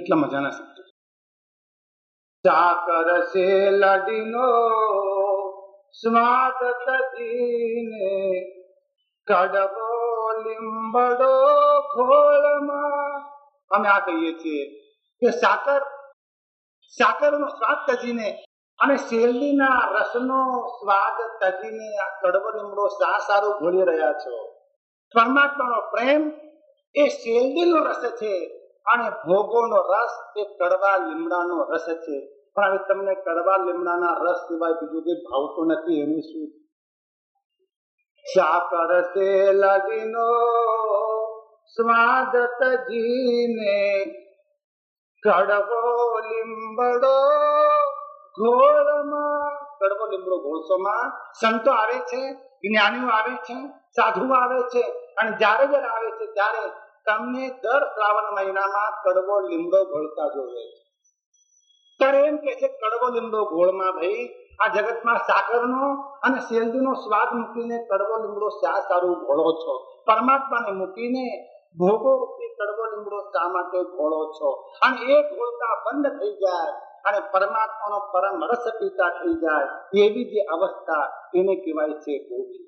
કેટલા મજાના શબ્દો ચાકર છે લડીનો સ્વાદ તજીને કડવો લીંબડો ખોળમાં. અમે આ કહીએ છીએ કે સાકર, સાકરનો સ્વાદ તજીને અને શેરડીના રસનો સ્વાદ તજીને આ કડવો લીમડો સા સારું ભૂલી રહ્યા છો. પરમાત્માનો પ્રેમ એ શેરડીનો રસ છે. અને ભોગોનો રસ એ કડવા લીમડાનો રસ છે. પણ હવે તમને કડવા લીમડાના રસ સિવાય બીજું કઈ ભાવતું નથી એનું શું? ચાકર તે લગીનો સ્વાદ તજીને? કડવો લીમડો ઘોળમાં. કડવો લીમડો ઘોળસોમાં સંતો આવે છે? જ્ઞાનીઓ આવે છે? સાધુઓ આવે છે? અને જ્યારે જ્યારે આવે છે, ત્યારે તમને દર શ્રાવણ મહિનામાં કડવો લીમડો ઘોળતા છે ત્યારે એમ કે છે, કડવો લીમડો ઘોળમાં ભાઈ, આ જગતમાં સાકરનો અને શેરડીનો સ્વાદ મૂકીને કડવો લીમડો શા સારું ઘોળો છો? પરમાત્માને મૂકીને ભોગો રૂપી કડવો લીમડો શા માટે ઘોળો છો? અને એ ઘોળતા બંધ થઈ જાય અને પરમાત્માનો પરમ રસ પીતા થઈ જાય. એવી જે અવસ્થા એને કહેવાય છે ભોગી.